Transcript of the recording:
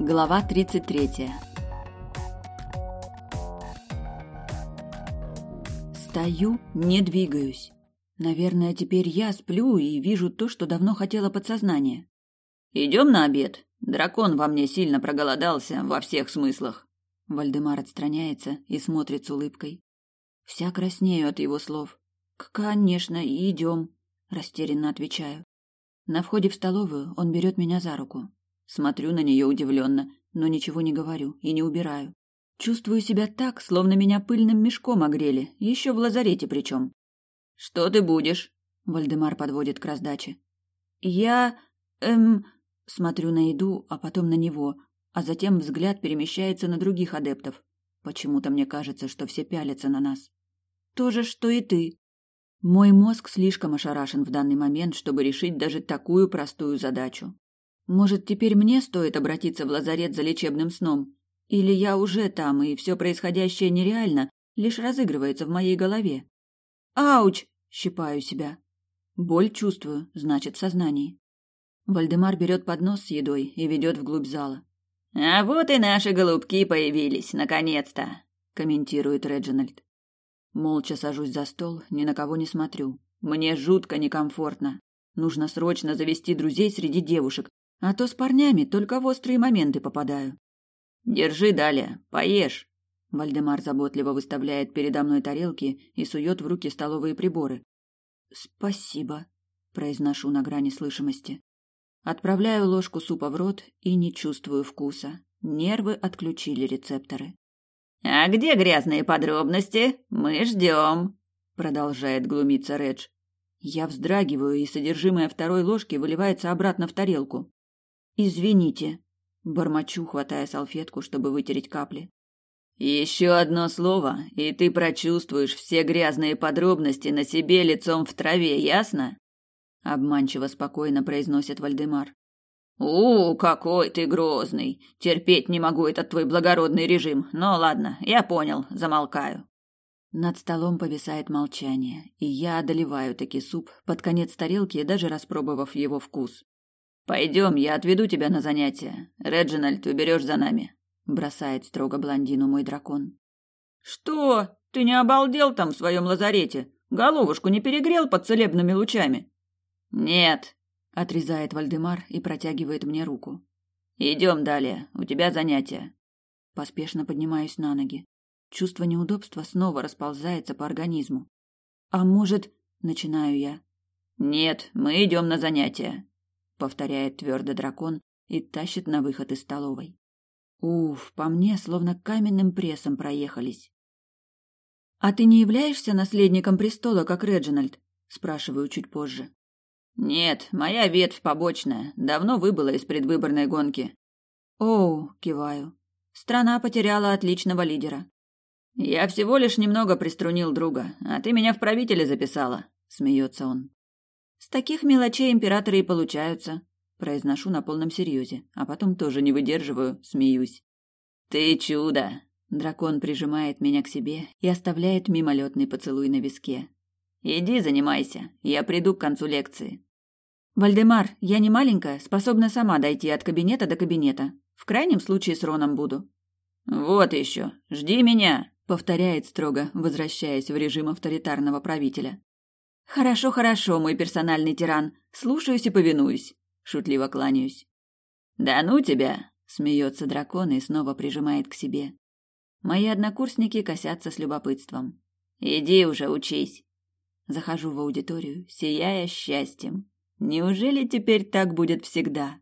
Глава 33. Стою, не двигаюсь. Наверное, теперь я сплю и вижу то, что давно хотела подсознание. Идем на обед. Дракон во мне сильно проголодался во всех смыслах. Вальдемар отстраняется и смотрит с улыбкой. Вся краснею от его слов. Конечно, идем, растерянно отвечаю. На входе в столовую он берет меня за руку. Смотрю на нее удивленно, но ничего не говорю и не убираю. Чувствую себя так, словно меня пыльным мешком огрели, еще в лазарете причем. «Что ты будешь?» Вальдемар подводит к раздаче. «Я... эм...» Смотрю на еду, а потом на него, а затем взгляд перемещается на других адептов. Почему-то мне кажется, что все пялятся на нас. То же, что и ты. Мой мозг слишком ошарашен в данный момент, чтобы решить даже такую простую задачу. Может, теперь мне стоит обратиться в лазарет за лечебным сном? Или я уже там, и все происходящее нереально, лишь разыгрывается в моей голове? Ауч! Щипаю себя. Боль чувствую, значит, в сознании. Вальдемар берет поднос с едой и ведет вглубь зала. «А вот и наши голубки появились, наконец-то!» – комментирует Реджинальд. Молча сажусь за стол, ни на кого не смотрю. Мне жутко некомфортно. Нужно срочно завести друзей среди девушек, а то с парнями только в острые моменты попадаю. Держи далее, поешь. Вальдемар заботливо выставляет передо мной тарелки и сует в руки столовые приборы. Спасибо, произношу на грани слышимости. Отправляю ложку супа в рот и не чувствую вкуса. Нервы отключили рецепторы. А где грязные подробности? Мы ждем, продолжает глумиться Редж. Я вздрагиваю, и содержимое второй ложки выливается обратно в тарелку. Извините, бормочу, хватая салфетку, чтобы вытереть капли. Еще одно слово, и ты прочувствуешь все грязные подробности на себе лицом в траве, ясно? обманчиво спокойно произносит Вальдемар. У, какой ты грозный. Терпеть не могу этот твой благородный режим. Но ладно, я понял, замолкаю. Над столом повисает молчание, и я одолеваю таки суп под конец тарелки, даже распробовав его вкус. Пойдем, я отведу тебя на занятия. Реджинальд, уберешь за нами, бросает строго блондину мой дракон. Что? Ты не обалдел там в своем лазарете? Головушку не перегрел под целебными лучами? Нет, отрезает Вальдемар и протягивает мне руку. Идем далее, у тебя занятия. Поспешно поднимаюсь на ноги. Чувство неудобства снова расползается по организму. А может, начинаю я. Нет, мы идем на занятия повторяет твердо дракон и тащит на выход из столовой. Уф, по мне словно каменным прессом проехались. А ты не являешься наследником престола, как Реджинальд? спрашиваю чуть позже. Нет, моя ветвь побочная, давно выбыла из предвыборной гонки. Оу, киваю. Страна потеряла отличного лидера. Я всего лишь немного приструнил друга, а ты меня в правители записала, смеется он. С таких мелочей императоры и получаются, произношу на полном серьезе, а потом тоже не выдерживаю, смеюсь. Ты чудо. Дракон прижимает меня к себе и оставляет мимолетный поцелуй на виске. Иди занимайся, я приду к концу лекции. Вальдемар, я не маленькая, способна сама дойти от кабинета до кабинета. В крайнем случае с Роном буду. Вот еще, жди меня, повторяет строго, возвращаясь в режим авторитарного правителя. Хорошо, хорошо, мой персональный тиран. Слушаюсь и повинуюсь. Шутливо кланяюсь. Да ну тебя, смеется дракон и снова прижимает к себе. Мои однокурсники косятся с любопытством. Иди уже учись. Захожу в аудиторию, сияя счастьем. Неужели теперь так будет всегда?